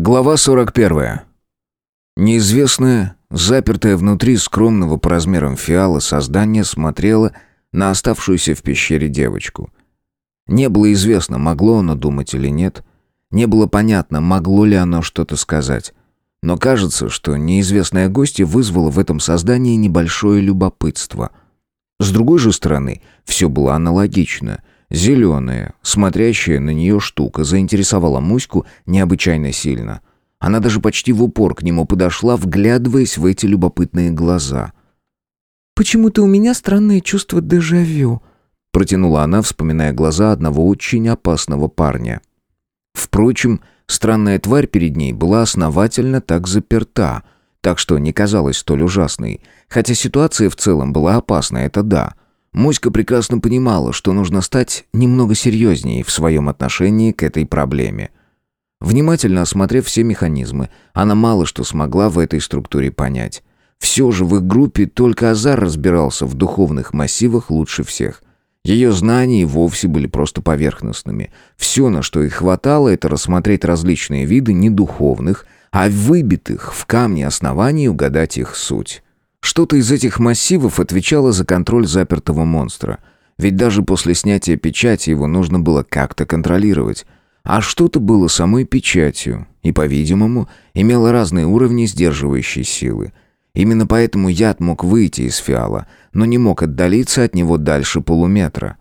Глава 41. Неизвестное, запертое внутри скромного по размерам фиала создание смотрело на оставшуюся в пещере девочку. Не было известно, могло оно думать или нет. Не было понятно, могло ли оно что-то сказать. Но кажется, что неизвестное гостье вызвало в этом создании небольшое любопытство. С другой же стороны, все было аналогично — Зеленая, смотрящая на нее штука заинтересовала Муську необычайно сильно. Она даже почти в упор к нему подошла, вглядываясь в эти любопытные глаза. «Почему-то у меня странное чувство дежавю», — протянула она, вспоминая глаза одного очень опасного парня. Впрочем, странная тварь перед ней была основательно так заперта, так что не казалась столь ужасной, хотя ситуация в целом была опасной, это да — Моська прекрасно понимала, что нужно стать немного серьезнее в своем отношении к этой проблеме. Внимательно осмотрев все механизмы, она мало что смогла в этой структуре понять. Все же в их группе только Азар разбирался в духовных массивах лучше всех. Ее знания вовсе были просто поверхностными. Все, на что их хватало, это рассмотреть различные виды не духовных, а выбитых в камне оснований угадать их суть. Что-то из этих массивов отвечало за контроль запертого монстра. Ведь даже после снятия печати его нужно было как-то контролировать. А что-то было самой печатью и, по-видимому, имело разные уровни сдерживающей силы. Именно поэтому яд мог выйти из фиала, но не мог отдалиться от него дальше полуметра.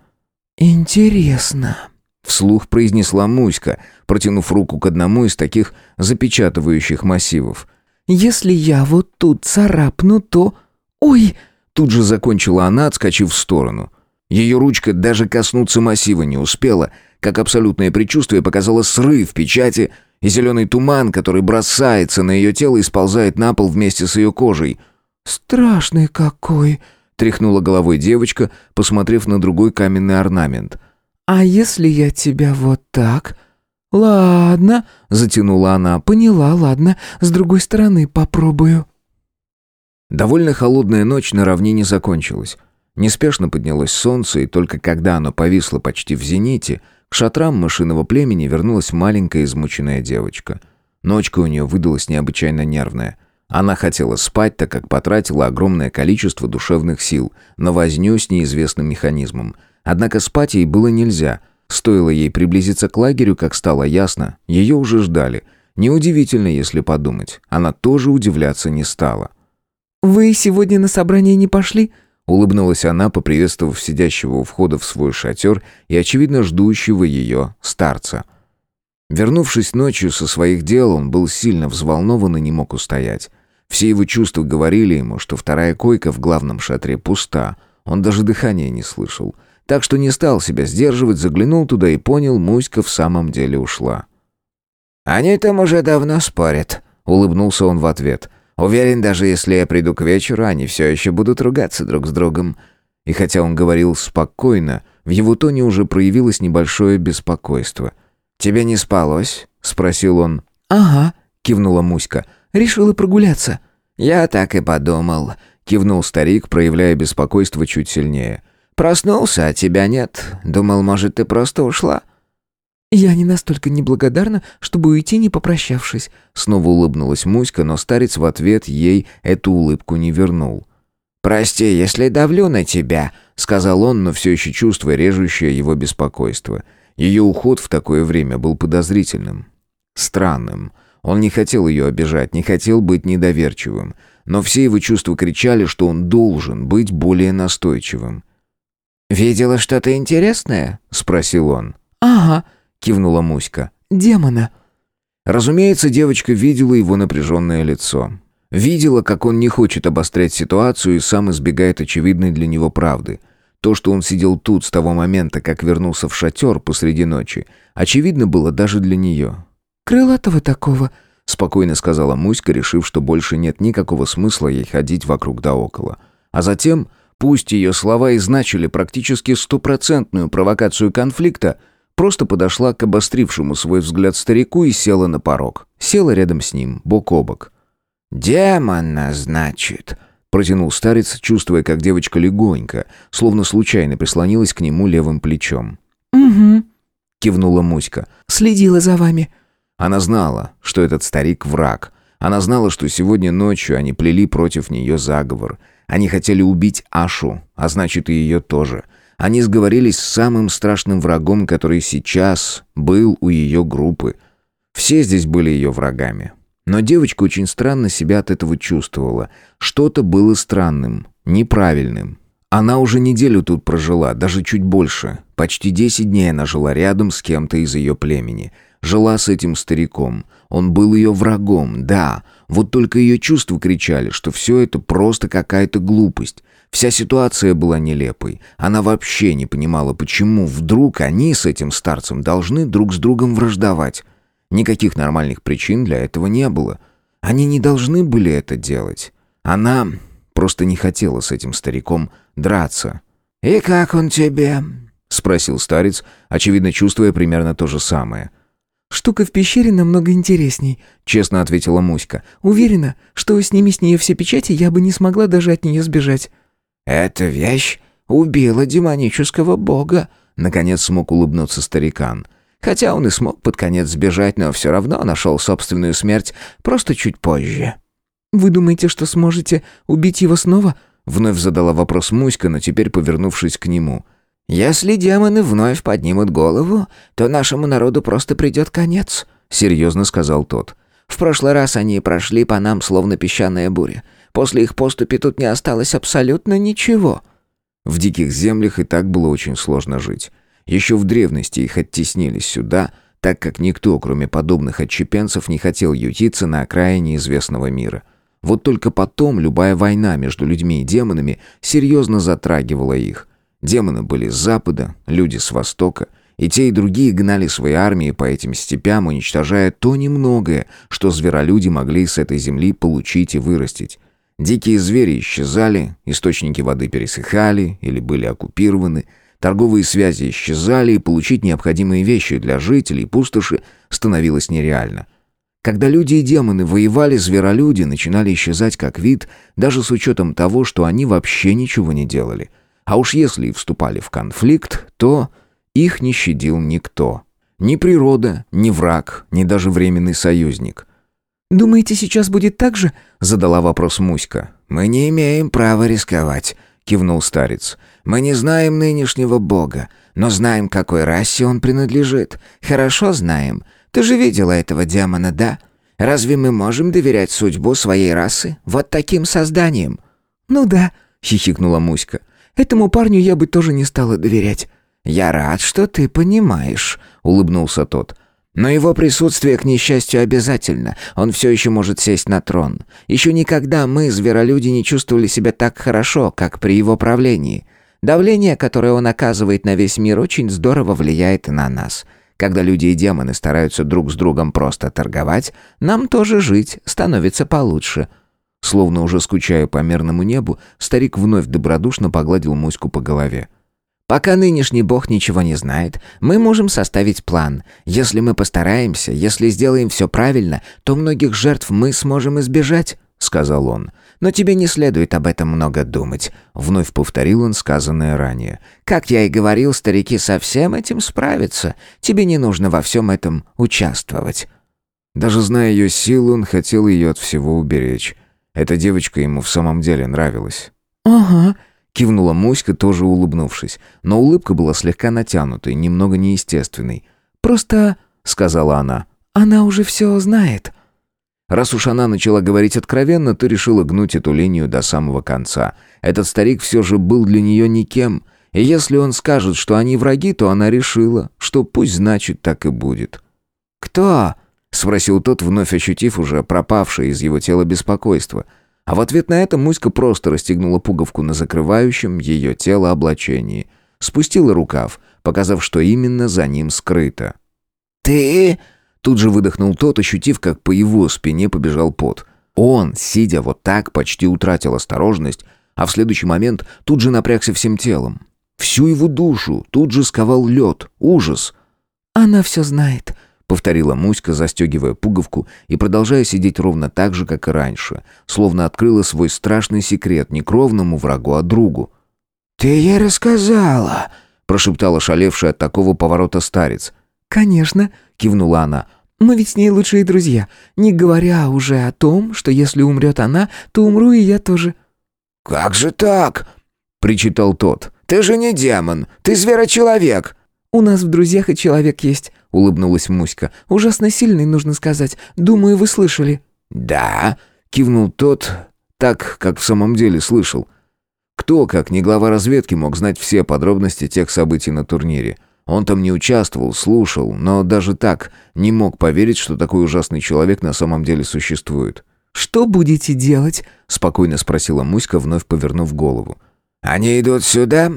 «Интересно», — вслух произнесла Муська, протянув руку к одному из таких запечатывающих массивов — если я вот тут царапну, то... Ой!» Тут же закончила она, отскочив в сторону. Ее ручка даже коснуться массива не успела, как абсолютное предчувствие показало срыв печати и зеленый туман, который бросается на ее тело и сползает на пол вместе с ее кожей. «Страшный какой!» — тряхнула головой девочка, посмотрев на другой каменный орнамент. «А если я тебя вот так...» «Ладно», — затянула она, — «поняла, ладно, с другой стороны попробую». Довольно холодная ночь на равнине закончилась. Неспешно поднялось солнце, и только когда оно повисло почти в зените, к шатрам машинного племени вернулась маленькая измученная девочка. Ночка у нее выдалась необычайно нервная. Она хотела спать, так как потратила огромное количество душевных сил на возню с неизвестным механизмом. Однако спать ей было нельзя — Стоило ей приблизиться к лагерю, как стало ясно, ее уже ждали. Неудивительно, если подумать. Она тоже удивляться не стала. «Вы сегодня на собрание не пошли?» Улыбнулась она, поприветствовав сидящего у входа в свой шатер и, очевидно, ждущего ее старца. Вернувшись ночью со своих дел, он был сильно взволнован и не мог устоять. Все его чувства говорили ему, что вторая койка в главном шатре пуста. Он даже дыхания не слышал — так что не стал себя сдерживать, заглянул туда и понял, Муська в самом деле ушла. «Они там уже давно спорят», — улыбнулся он в ответ. «Уверен, даже если я приду к вечеру, они все еще будут ругаться друг с другом». И хотя он говорил спокойно, в его тоне уже проявилось небольшое беспокойство. «Тебе не спалось?» — спросил он. «Ага», — кивнула Муська. «Решила прогуляться». «Я так и подумал», — кивнул старик, проявляя беспокойство чуть сильнее. Проснулся, а тебя нет. Думал, может, ты просто ушла». «Я не настолько неблагодарна, чтобы уйти, не попрощавшись». Снова улыбнулась Муська, но старец в ответ ей эту улыбку не вернул. «Прости, если давлю на тебя», — сказал он, но все еще чувствуя режущее его беспокойство. Ее уход в такое время был подозрительным. Странным. Он не хотел ее обижать, не хотел быть недоверчивым. Но все его чувства кричали, что он должен быть более настойчивым. «Видела что-то интересное?» — спросил он. «Ага», — кивнула Муська. «Демона». Разумеется, девочка видела его напряженное лицо. Видела, как он не хочет обострять ситуацию и сам избегает очевидной для него правды. То, что он сидел тут с того момента, как вернулся в шатер посреди ночи, очевидно было даже для нее. «Крылатого такого», — спокойно сказала Муська, решив, что больше нет никакого смысла ей ходить вокруг да около. А затем Пусть ее слова и значили практически стопроцентную провокацию конфликта, просто подошла к обострившему свой взгляд старику и села на порог. Села рядом с ним, бок о бок. «Демона, значит», — протянул старец, чувствуя, как девочка легонько, словно случайно прислонилась к нему левым плечом. «Угу», — кивнула Муська. «Следила за вами». Она знала, что этот старик враг. Она знала, что сегодня ночью они плели против нее заговор. Они хотели убить Ашу, а значит и ее тоже. Они сговорились с самым страшным врагом, который сейчас был у ее группы. Все здесь были ее врагами. Но девочка очень странно себя от этого чувствовала. Что-то было странным, неправильным. Она уже неделю тут прожила, даже чуть больше. Почти десять дней она жила рядом с кем-то из ее племени. Жила с этим стариком. Он был ее врагом, да. Вот только ее чувства кричали, что все это просто какая-то глупость. Вся ситуация была нелепой. Она вообще не понимала, почему вдруг они с этим старцем должны друг с другом враждовать. Никаких нормальных причин для этого не было. Они не должны были это делать. Она просто не хотела с этим стариком драться. «И как он тебе?» — спросил старец, очевидно чувствуя примерно то же самое. «Штука в пещере намного интересней», — честно ответила Муська. «Уверена, что сними с нее все печати, я бы не смогла даже от нее сбежать». «Эта вещь убила демонического бога», — наконец смог улыбнуться старикан. «Хотя он и смог под конец сбежать, но все равно нашел собственную смерть просто чуть позже». «Вы думаете, что сможете убить его снова?» Вновь задала вопрос Муська, но теперь повернувшись к нему. «Если демоны вновь поднимут голову, то нашему народу просто придет конец», — серьезно сказал тот. «В прошлый раз они прошли по нам, словно песчаная буря. После их поступи тут не осталось абсолютно ничего». В диких землях и так было очень сложно жить. Еще в древности их оттеснили сюда, так как никто, кроме подобных отчепенцев, не хотел ютиться на окраине известного мира — вот только потом любая война между людьми и демонами серьезно затрагивала их. Демоны были с запада, люди с востока, и те и другие гнали свои армии по этим степям, уничтожая то немногое, что зверолюди могли с этой земли получить и вырастить. Дикие звери исчезали, источники воды пересыхали или были оккупированы, торговые связи исчезали, и получить необходимые вещи для жителей пустоши становилось нереально – когда люди и демоны воевали, зверолюди начинали исчезать как вид, даже с учетом того, что они вообще ничего не делали. А уж если и вступали в конфликт, то их не щадил никто. Ни природа, ни враг, ни даже временный союзник. «Думаете, сейчас будет так же?» — задала вопрос Муська. «Мы не имеем права рисковать», — кивнул старец. «Мы не знаем нынешнего бога, но знаем, какой расе он принадлежит. Хорошо знаем. Ты же видела этого демона, да? Разве мы можем доверять судьбу своей расы вот таким созданиям?» «Ну да», — хихикнула Муська. «Этому парню я бы тоже не стала доверять». «Я рад, что ты понимаешь», — улыбнулся тот. «Но его присутствие, к несчастью, обязательно. Он все еще может сесть на трон. Еще никогда мы, зверолюди, не чувствовали себя так хорошо, как при его правлении. Давление, которое он оказывает на весь мир, очень здорово влияет на нас. Когда люди и демоны стараются друг с другом просто торговать, нам тоже жить становится получше». Словно уже скучая по мирному небу, старик вновь добродушно погладил Муську по голове. «Пока нынешний бог ничего не знает, мы можем составить план. Если мы постараемся, если сделаем все правильно, то многих жертв мы сможем избежать», — сказал он. Но тебе не следует об этом много думать», — вновь повторил он сказанное ранее. «Как я и говорил, старики со всем этим справятся. Тебе не нужно во всем этом участвовать». Даже зная ее силу, он хотел ее от всего уберечь. Эта девочка ему в самом деле нравилась. «Ага», — кивнула Муська, тоже улыбнувшись. Но улыбка была слегка натянутой, немного неестественной. «Просто», — сказала она, — «она уже все знает». Раз уж она начала говорить откровенно, то решила гнуть эту линию до самого конца. Этот старик все же был для нее никем. И если он скажет, что они враги, то она решила, что пусть значит так и будет. «Кто?» — спросил тот, вновь ощутив уже пропавшее из его тела беспокойство. А в ответ на это Муська просто расстегнула пуговку на закрывающем ее тело облачении. Спустила рукав, показав, что именно за ним скрыто. «Ты...» Тут же выдохнул тот, ощутив, как по его спине побежал пот. Он, сидя вот так, почти утратил осторожность, а в следующий момент тут же напрягся всем телом. Всю его душу тут же сковал лед, ужас. «Она все знает», — повторила Муська, застегивая пуговку и продолжая сидеть ровно так же, как и раньше, словно открыла свой страшный секрет не кровному врагу, а другу. «Ты ей рассказала», — прошептала шалевшая от такого поворота старец. «Конечно», — кивнула она. Мы ведь с ней лучшие друзья, не говоря уже о том, что если умрет она, то умру и я тоже». «Как же так?» — причитал тот. «Ты же не демон, ты зверочеловек». «У нас в друзьях и человек есть», — улыбнулась Муська. «Ужасно сильный, нужно сказать. Думаю, вы слышали». «Да», — кивнул тот, так, как в самом деле слышал. Кто, как не глава разведки, мог знать все подробности тех событий на турнире? Он там не участвовал, слушал, но даже так не мог поверить, что такой ужасный человек на самом деле существует. «Что будете делать?» — спокойно спросила Муська, вновь повернув голову. «Они идут сюда?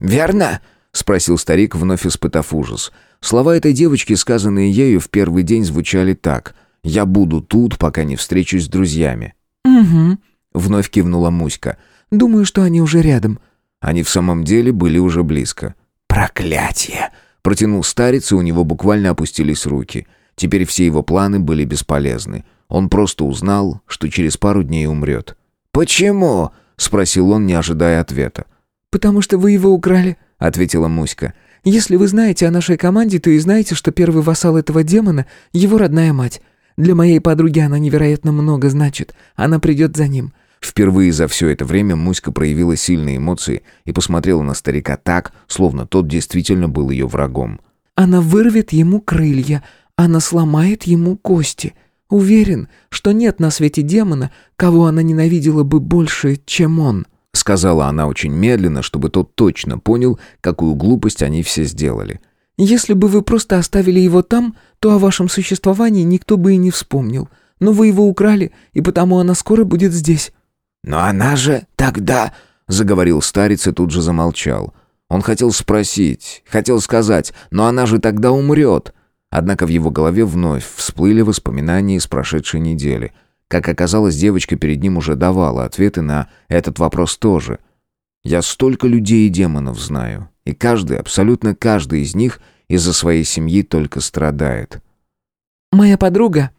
Верно?» — спросил старик, вновь испытав ужас. Слова этой девочки, сказанные ею в первый день, звучали так. «Я буду тут, пока не встречусь с друзьями». «Угу», — вновь кивнула Муська. «Думаю, что они уже рядом». Они в самом деле были уже близко. «Проклятие!» — протянул старец, и у него буквально опустились руки. Теперь все его планы были бесполезны. Он просто узнал, что через пару дней умрет. «Почему?» — спросил он, не ожидая ответа. «Потому что вы его украли», — ответила Муська. «Если вы знаете о нашей команде, то и знаете, что первый вассал этого демона — его родная мать. Для моей подруги она невероятно много значит. Она придет за ним. Впервые за все это время Муська проявила сильные эмоции и посмотрела на старика так, словно тот действительно был ее врагом. «Она вырвет ему крылья, она сломает ему кости. Уверен, что нет на свете демона, кого она ненавидела бы больше, чем он», сказала она очень медленно, чтобы тот точно понял, какую глупость они все сделали. «Если бы вы просто оставили его там, то о вашем существовании никто бы и не вспомнил. Но вы его украли, и потому она скоро будет здесь». «Но она же тогда...» — заговорил старец и тут же замолчал. Он хотел спросить, хотел сказать, но она же тогда умрет. Однако в его голове вновь всплыли воспоминания из прошедшей недели. Как оказалось, девочка перед ним уже давала ответы на этот вопрос тоже. «Я столько людей и демонов знаю, и каждый, абсолютно каждый из них из-за своей семьи только страдает». «Моя подруга,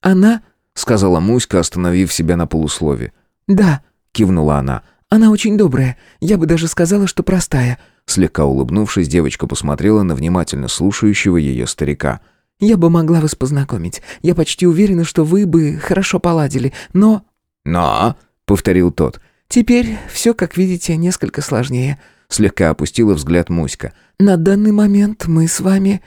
она...» — сказала Муська, остановив себя на полуслове. «Да», — кивнула она. «Она очень добрая. Я бы даже сказала, что простая». Слегка улыбнувшись, девочка посмотрела на внимательно слушающего ее старика. «Я бы могла вас познакомить. Я почти уверена, что вы бы хорошо поладили, но...» «Но...» — повторил тот. «Теперь все, как видите, несколько сложнее». Слегка опустила взгляд Муська. «На данный момент мы с вами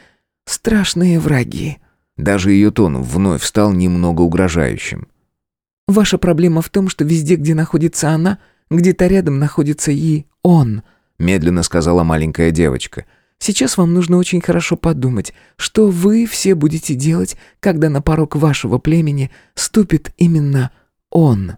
страшные враги». Даже ее тон вновь стал немного угрожающим. Ваша проблема в том, что везде, где находится она, где-то рядом находится и он», — медленно сказала маленькая девочка. «Сейчас вам нужно очень хорошо подумать, что вы все будете делать, когда на порог вашего племени ступит именно он».